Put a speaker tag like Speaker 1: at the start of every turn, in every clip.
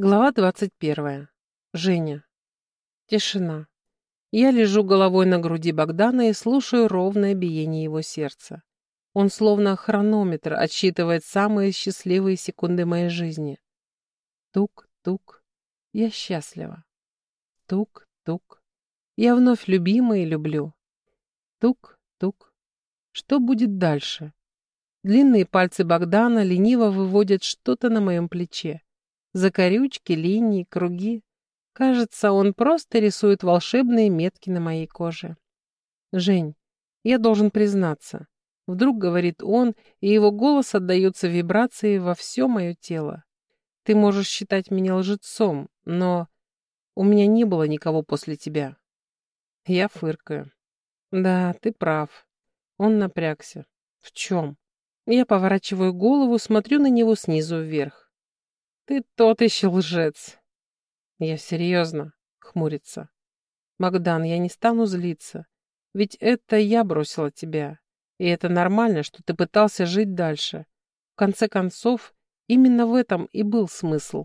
Speaker 1: Глава 21. Женя. Тишина. Я лежу головой на груди Богдана и слушаю ровное биение его сердца. Он словно хронометр отсчитывает самые счастливые секунды моей жизни. Тук-тук. Я счастлива. Тук-тук. Я вновь любима и люблю. Тук-тук. Что будет дальше? Длинные пальцы Богдана лениво выводят что-то на моем плече. Закорючки, линии, круги. Кажется, он просто рисует волшебные метки на моей коже. «Жень, я должен признаться». Вдруг говорит он, и его голос отдается вибрации во все мое тело. «Ты можешь считать меня лжецом, но у меня не было никого после тебя». Я фыркаю. «Да, ты прав». Он напрягся. «В чем?» Я поворачиваю голову, смотрю на него снизу вверх. Ты тот еще лжец. Я серьезно, хмурится. Магдан, я не стану злиться. Ведь это я бросила тебя. И это нормально, что ты пытался жить дальше. В конце концов, именно в этом и был смысл.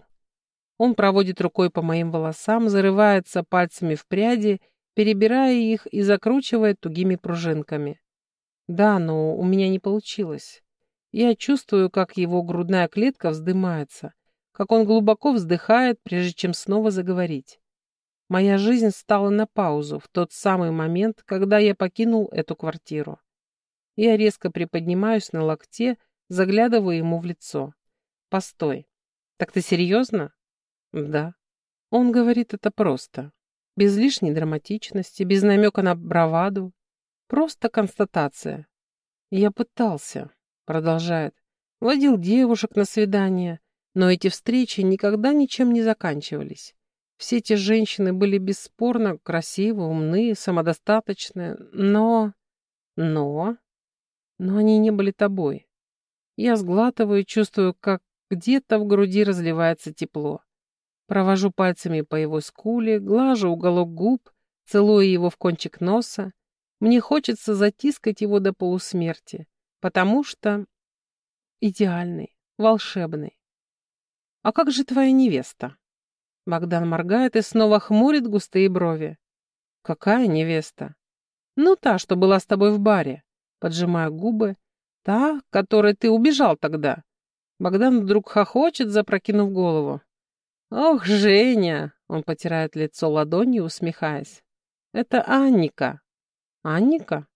Speaker 1: Он проводит рукой по моим волосам, зарывается пальцами в пряди, перебирая их и закручивая тугими пружинками. Да, но у меня не получилось. Я чувствую, как его грудная клетка вздымается, как он глубоко вздыхает, прежде чем снова заговорить. Моя жизнь стала на паузу в тот самый момент, когда я покинул эту квартиру. Я резко приподнимаюсь на локте, заглядываю ему в лицо. «Постой. Так ты серьезно?» «Да». Он говорит это просто. Без лишней драматичности, без намека на браваду. Просто констатация. «Я пытался», — продолжает. «Водил девушек на свидание, но эти встречи никогда ничем не заканчивались. Все эти женщины были бесспорно красивы, умны, самодостаточны, но... Но... Но они не были тобой. Я сглатываю и чувствую, как где-то в груди разливается тепло. Провожу пальцами по его скуле, глажу уголок губ, целую его в кончик носа. Мне хочется затискать его до полусмерти, потому что идеальный, волшебный. «А как же твоя невеста?» Богдан моргает и снова хмурит густые брови. «Какая невеста?» «Ну, та, что была с тобой в баре». Поджимаю губы. «Та, которой ты убежал тогда». Богдан вдруг хохочет, запрокинув голову. «Ох, Женя!» — он потирает лицо ладонью, усмехаясь. «Это Анника». «Анника?»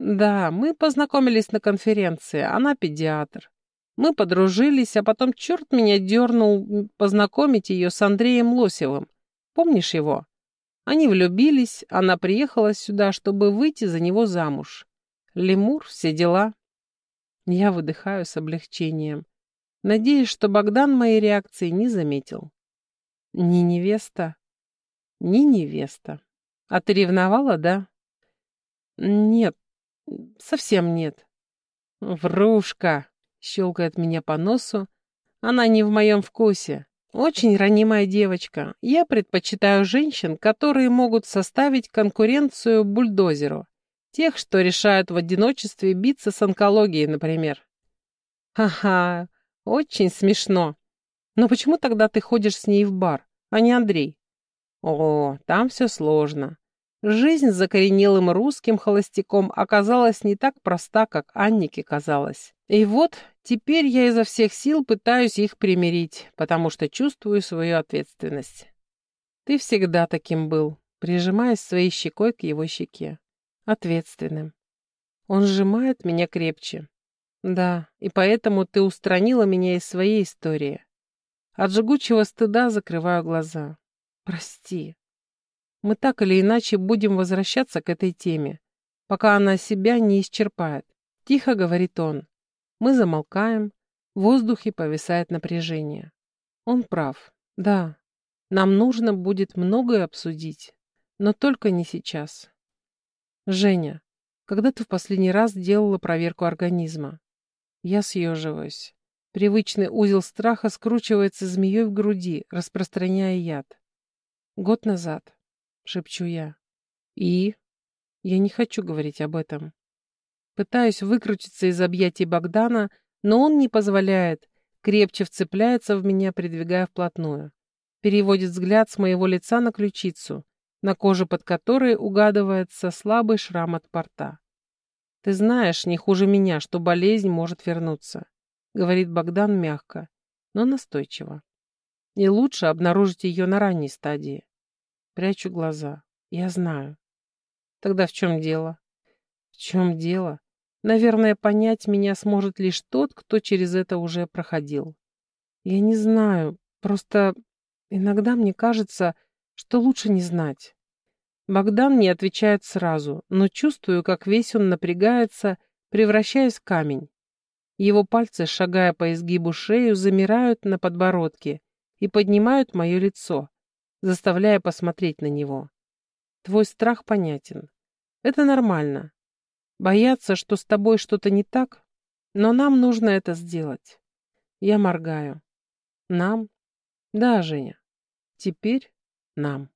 Speaker 1: «Да, мы познакомились на конференции. Она педиатр. Мы подружились, а потом черт меня дернул познакомить ее с Андреем Лосевым. Помнишь его? Они влюбились, она приехала сюда, чтобы выйти за него замуж. Лемур, все дела. Я выдыхаю с облегчением. Надеюсь, что Богдан моей реакции не заметил. Не невеста. Не невеста. А ты ревновала, да? Нет, совсем нет. Врушка, щелкает меня по носу. Она не в моем вкусе. Очень ранимая девочка. Я предпочитаю женщин, которые могут составить конкуренцию бульдозеру. Тех, что решают в одиночестве биться с онкологией, например. Ха-ха, очень смешно. Но почему тогда ты ходишь с ней в бар, а не Андрей? О, там все сложно. Жизнь с закоренелым русским холостяком оказалась не так проста, как Аннике казалось. И вот теперь я изо всех сил пытаюсь их примирить, потому что чувствую свою ответственность. Ты всегда таким был, прижимаясь своей щекой к его щеке. Ответственным. Он сжимает меня крепче. Да, и поэтому ты устранила меня из своей истории. От жгучего стыда закрываю глаза. Прости. Мы так или иначе будем возвращаться к этой теме, пока она себя не исчерпает. Тихо говорит он. Мы замолкаем, в воздухе повисает напряжение. Он прав. Да, нам нужно будет многое обсудить, но только не сейчас. Женя, когда ты в последний раз делала проверку организма? Я съеживаюсь. Привычный узел страха скручивается змеей в груди, распространяя яд. Год назад. — шепчу я. «И?» Я не хочу говорить об этом. Пытаюсь выкрутиться из объятий Богдана, но он не позволяет, крепче вцепляется в меня, придвигая вплотную. Переводит взгляд с моего лица на ключицу, на коже под которой угадывается слабый шрам от порта. «Ты знаешь, не хуже меня, что болезнь может вернуться», — говорит Богдан мягко, но настойчиво. «И лучше обнаружить ее на ранней стадии». Прячу глаза. Я знаю. Тогда в чем дело? В чем дело? Наверное, понять меня сможет лишь тот, кто через это уже проходил. Я не знаю, просто иногда мне кажется, что лучше не знать. Богдан не отвечает сразу, но чувствую, как весь он напрягается, превращаясь в камень. Его пальцы, шагая по изгибу шею, замирают на подбородке и поднимают мое лицо, заставляя посмотреть на него. Твой страх понятен. Это нормально. Бояться, что с тобой что-то не так, но нам нужно это сделать. Я моргаю. Нам? Да, Женя. Теперь нам.